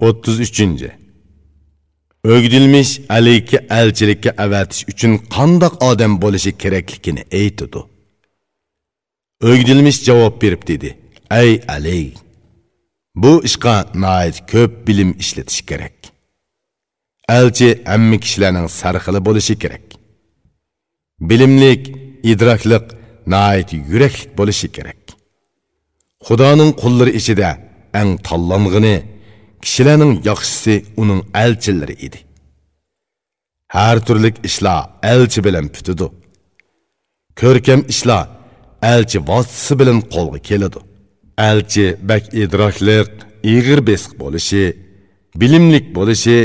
33. Ögdilmiş aliki alchilikka avatish uchun qandoq odam bo'lishi kerakligini aytdi. Ögdilmiş javob berib dedi: ay Aley, bu ishqa nihoyat ko'p bilim ishlatish kerak. Elchi hamma kishilarning sarxili bo'lishi kerak. Bilimlik, idrokliq nihoyat yuraklik bo'lishi kerak. Xudoning qullari ichida eng tanlang'ini kishilarning yaxshisi uning elchilari edi. Har turlik ishlar elchi bilan putidi. Ko'rkam ishlar elchi vositasi bilan qo'lga keladi. Elchi bak idrokliq ig'ir besiq bo'lishi bilimlik bo'lishi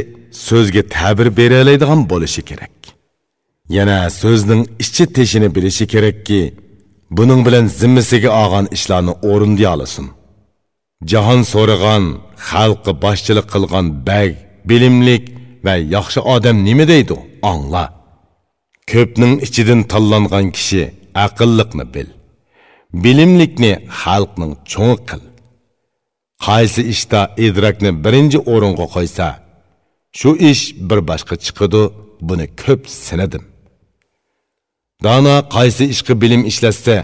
so'zga ta'bir beraoladigan bo'lishi kerak. Yana so'zning ichi teshini bilishi kerakki buning bilan zimmasiga olgan ishlarni o'rindiy olasin. Jahon so'rag'an xalqi boshchilik qilgan bag bilimlik va yaxshi odam nima deydi? Angla ko'pning ichidan tanlangan kishi aqlliqni bil. Bilimlikni xalqning cho'ng qil. Qaysi ishda idrokni birinchi o'ringa qo'ysa shu ish bir boshqa chiqadi buni ko'p sinadim. Dono qaysi ishqi bilim ishlatsa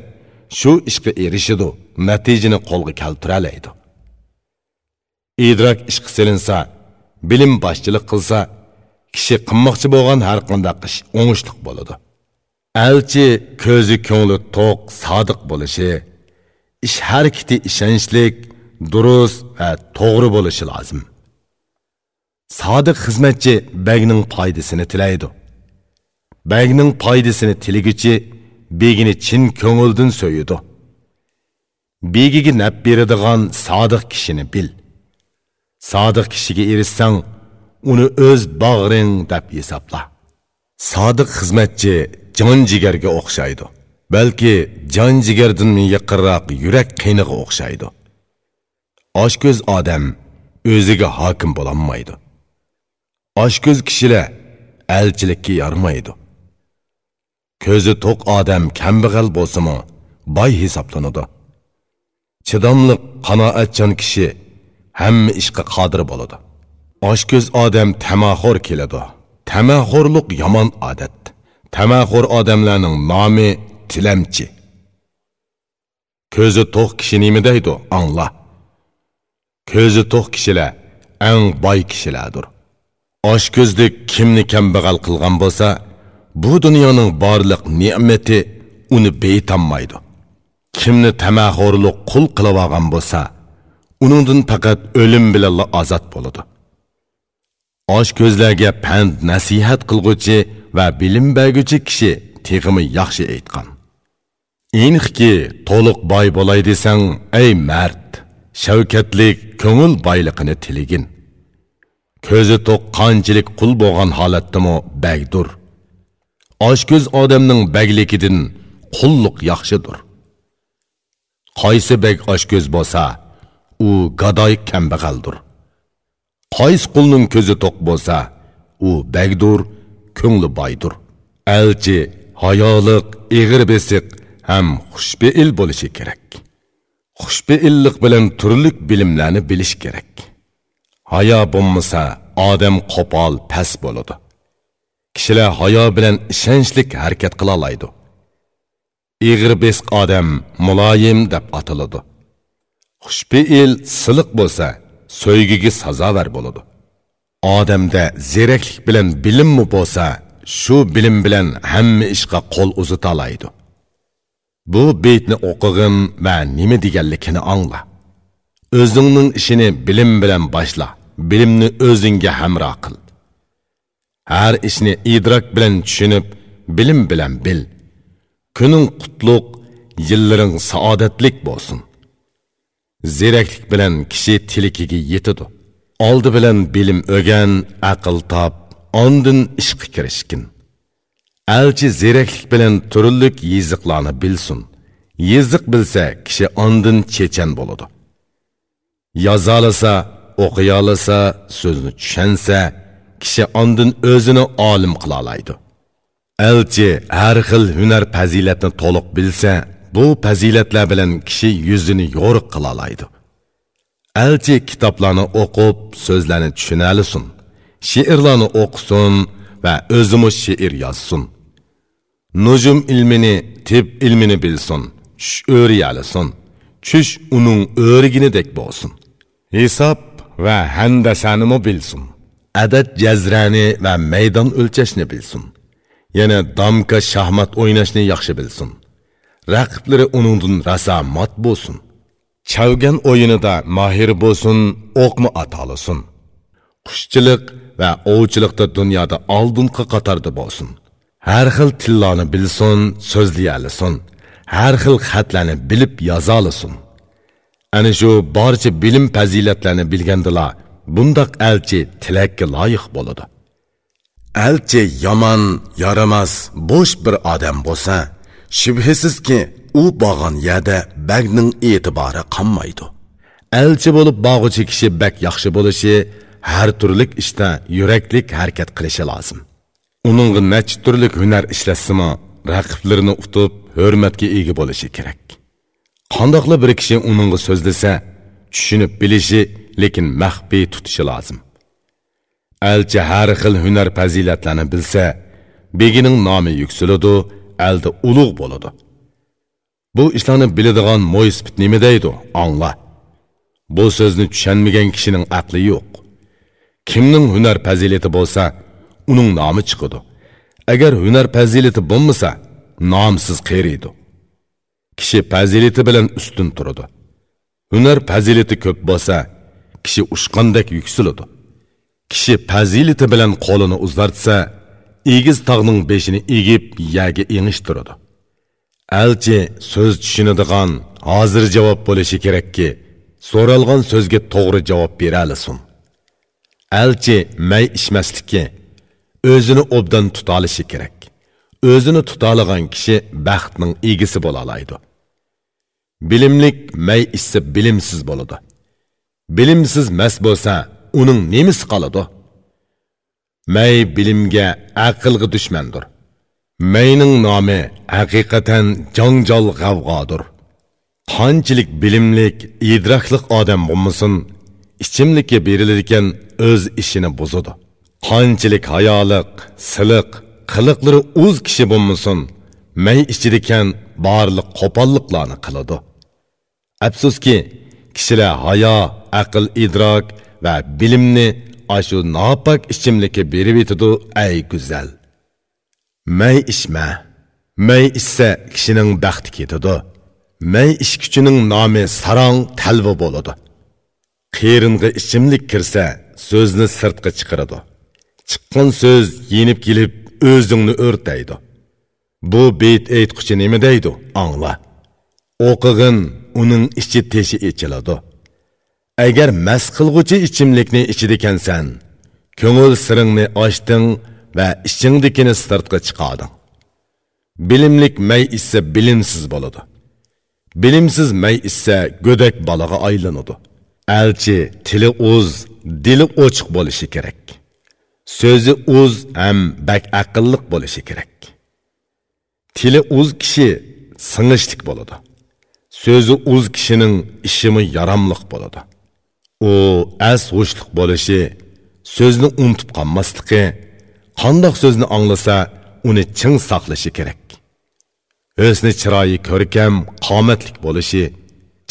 shu ishga erishidi natijani qo'lga keltiralaydi idrok ishqa silinsa bilim boshchilik qilsa kishi qilmoqchi bo'lgan har qanday ish o'ngishliq bo'ladi elchi ko'zi ko'ngli to'q sodiq bo'lishi ish harakati ishonchlik durust va to'g'ri bo'lishi lozim sodiq xizmatchi bagning foydasini tilaydi bagning foydasini tiliguchi begini chin ko'ngildan so'yidi begiga nab beradigan sodiq kishini bil sodiq kishiga erishsang uni o'z bag'ring deb hisobla sodiq xizmatchi jon jigarga o'xshaydi balki jon jigardan yaqinroq yurak qiyniga o'xshaydi. Oshko'z odam o'ziga hokim bo'lolmaydi. Oshko'z kishilar elchilikka yormaydi. Ko'zi to'q odam kambag'al bo'lsimi boy hisoblanadi. Chidamliq qanoatchan kishi hamma ishga qodir bo'ladi. Oshko'z odam tamaxo'r keladi. Tamaxo'rlik yomon odat. Tamaxo'r odamlarning nomi tilamchi. Ko'zi to'q kishi nima deydi? Angla ko'zi to'q kishilar eng boy kishilardir. Oshko'zlik kimni kambag'al qilgan bo'lsa bu dunyoning borliq ne'mati uni beytanmaydi kimni tamaxo'rlik qul qilib olgan bo'lsa uningdan faqat o'lim bilan ozod bo'ladi. Osh ko'zlarga pand nasihat qilg'uchi va bilim berguchi kishi teximi yaxshi aytgan. Inhki to'liq boy bo'lay desang ey mard shavkatlik ko'ngil boyligini tiligin. Ko'zi to'q qanchalik qul bo'lgan holatdimi bagdur. Oshko'z odamning baglikidan qulluq yaxshidir. Qaysi bag oshko'z bo'lsa u gadoy kambag'aldir qaysi qulning ko'zi to'q bo'lsa u bagdur ko'ngli boydir elchi hayoliq ig'ir besiq ham xushbeil bo'lishi kerak. Xushbeillik bilan turli bilimlarni bilish kerak. Hayo bo'lmasa odam qo'pol past bo'ladi. Kishilar hayo bilan ishonchlik harakat qila oladi ig'ir besq odam muloyim deb ataladi. Xushbeil siliq bo'lsa so'ygiga sazovar bo'ladi. Odamda zeraklik bilan bilimmi bo'lsa shu bilim bilan hamma ishga qo'l uzata bu beytni o'qig'in va nima deganligini angla. O'zingning ishini bilim bilan boshla bilimni o'zingga hamroh qil. Har ishni idrok bilan tushunib bilim bilan bil. Kuning qutlug' yillaring saodatlik bo'lsin. Zeraklik bilan kishi tilikiga yetadi. Oldi bilan bilim o'gan aql top ondin ishqa kirishkin alchi zeraklik bilan turlik yiziqlarni bilsin. Yiziq bilsa kishi ondin chechan bo'ladi. Yozolasa o'qiyolasa so'zni tushansa kishi ondin o'zini olim qila oladi elchi har xil hunar fazilatni to'liq bilsa bu fazilatlar bilan kishi yuzini yo'riq qila oladi elchi kitoblarni o'qib so'zlarni tushuna olsin she'rlarni o'qisin va o'zimi she'r nujum ilmini tib ilmini bilsin tush o'riyalisin tush uning o'riginidek bo'lsin hisob va handasanimi bilsin adad jazrani va maydon o'lchashni bilsin. Yana damka shahmat o'ynashni yaxshi bilsin raqiblari uningdan rasamat bo'lsin. Chavgan o'yinida mahir bo'lsin o'qmi atolisin. Qushchilik va ovchilikda dunyoda oldingi qatorda bo'lsin. Har xil tillarni bilsin so'zlayalisin har xil xatlarni bilib yozolisin. Ana shu barcha bilim fazilatlarni bilgandilar bundoq elchi tilakka loyiq bo'ladi. Elchi yomon yaramas bo'sh bir odam bo'lsa shubhisizki u bog'on yerda bagning e'tibori qolmaydi elchi bo'lib bog'ichi kishi bak yaxshi bo'lishi har turlik ishda yuraklik harakat qilishi lozim. Uningga necha turlik hunar ishlasimi raqiblarini utib hurmatga ega bo'lishi kerak. Qandoqli bir kishi uningga so'zlasa tushunib bilishi lekin maxfiy tutishi lozim. Elchi har xil hunar fazilatlarni bilsa begining nomi yuksiladi elda ulug' bo'ladi. Bu ishlarni biladigan mo'yspit nima deydi? Angla bu so'zni tushunmagan kishining aqli yo'q. Kimning hunar fazilati bo'lsa uning nomi chiqadi. Agar hunar fazilati bo'lmasa nomsiz qeriydi. Kishi fazilati bilan ustun turadi. Hunar fazilati ko'p bo'lsa kishi ushqandek yuksiladi kishi fazilati bilan qo'lini uzartsa egiz tog'ning beshini egib yaga engishtiradi elchi so'z tushunadigan hozir javob bo'lishi kerakki so'ralgan so'zga to'g'ri javob bera olasin elchi may ichmaslikka o'zini obdan tutolishi kerak. O'zini tutolagan kishi baxtning egisi bo'la oladi bilimlik may ichsa bilimsiz bo'ladi. Bilimsiz mast bo'lsa uning nemisi qoladi. May bilimga aqlga dushmandir. Mayning nomi haqiqatan jongjol g'avg'odir. Qanchalik bilimlik idroklik odam bo'lmasin ichimlikka өз o'z ishini buzadi. Qanchalik hayoliq siliq qiliqlari o'z kishi bo'lmasin may ichidikan barliq qo'polliqlarni qiladi. Afsuski kishilar hayo aql idrok va bilimni ashu nopok ichimlikka berib yetidi ay go'zal may ichma may ichsa kishining baxti ketadi may ichguchining nomi sarong talva bo'ladi qeringa ichimlik kirsa so'zni sirtqa chiqaradi chiqqan so'z yenib kelib o'zingni o'rtaydi bu beyt aytquchi nima deydi angla o'qig'in uning ichi teshi ichiladi agar mast qilg'uchi ichimlikni ichidikansan ko'ngil siringni ochding va ichingdikini sirtqa chiqarding. Bilimlik may ichsa bilimsiz bo'ladi. Bilimsiz may ichsa go'dak bolaga aylanadi. Elchi tili o'z dili ochiq bo'lishi kerak. So'zi o'z ham bak aqlliq bo'lishi kerak. Tili o'z kishi singishlik bo'ladi. So'zi o'z kishining ishimi yaramliq bo'ladi. U as g'ushliq bo'lishi so'zni unutib qolmasligi qandoq so'zni anglasa uni ching saqlashi kerak. O'sni chiroyi ko'rkam qomatlik bo'lishi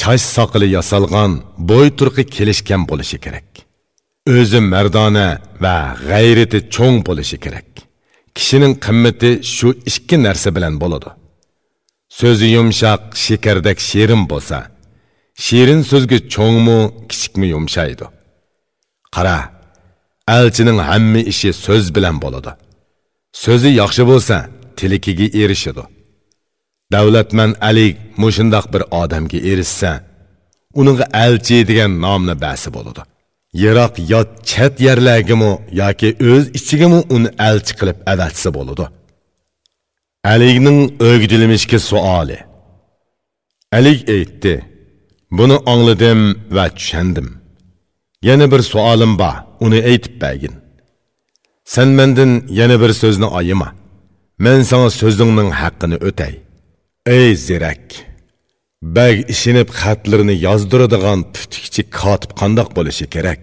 chash soqili yasalgan bo'y turqi kelishgan bo'lishi kerak. O'zi mardona va g'ayrati cho'ng bo'lishi kerak. Kishining qimmati shu ikki narsa bilan bo'ladi. So'zi yumshoq shekardek shirin bo'lsa shirin so'zga cho'ngmi kichikmi yumshaydi. Qara elchining hamma ishi so'z bilan bo'ladi. So'zi yaxshi bo'lsa tilikiga erishadi. Davlatman ali mushundoq bir odamga erishsa uningga elchi degan nomni basi bo'ladi. Yiroq yot chet yerlargami yoki o'z ichigami uni elchi qilib avatsa bo'ladi. Aligning o'gdilmishga suoli. Alik aytdi buni angladim va tushundim yana bir suolim bor uni aytib bergin. Sen mendan yana bir so'zni oyima. Men sana so'zingning haqqini o'tay. Ey zirak bag ishinib xatlarini yozdiradigan putikchi kotib qandoq bo'lishi kerak?